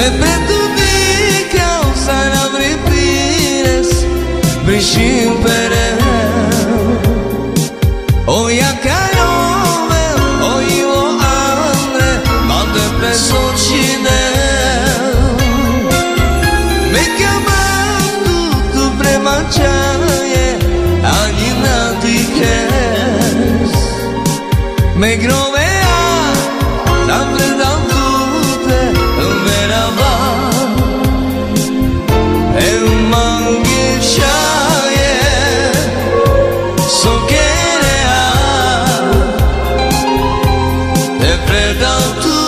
Me prejudica usar abrir pires Brishim perel Oi a caiome Oi o andre Mande preso chinel Me chiamando tu premaciaie Anina di kes Me grovea Sempre dans tout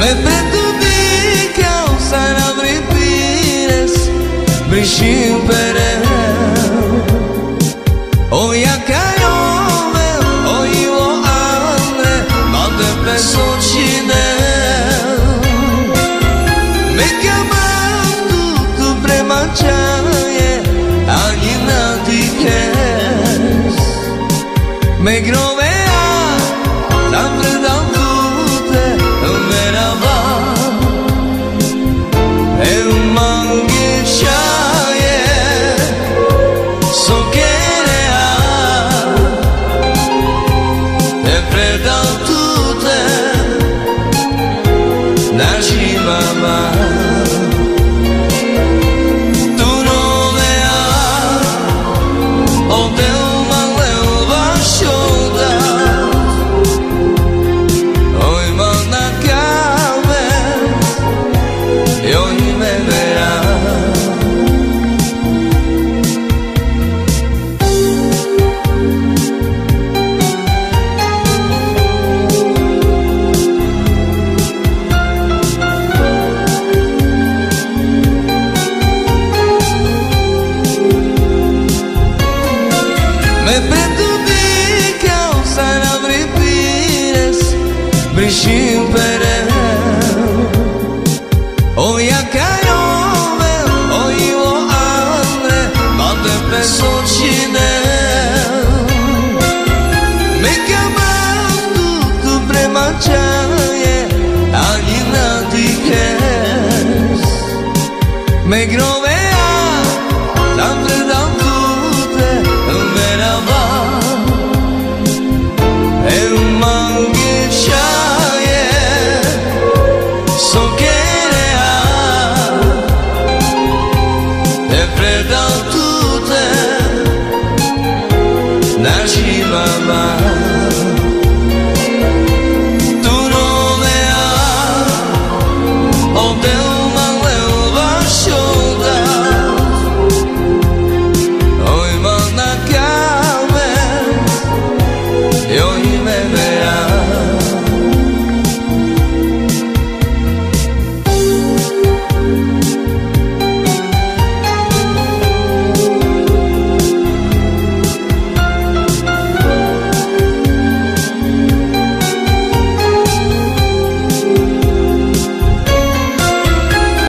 Me usar abrir pires Brishim perel Oi a caiome Oi o andre Mande preso chinel Me chiamando tu premaciaie Anina di kes Me grovea Sempre da prejudica usar abrir pires Brishim perel Oi a caiome Oi o andre Mande preso chinel. Me chiamando tu premaciaie Anina di kes Me Sempre da tutte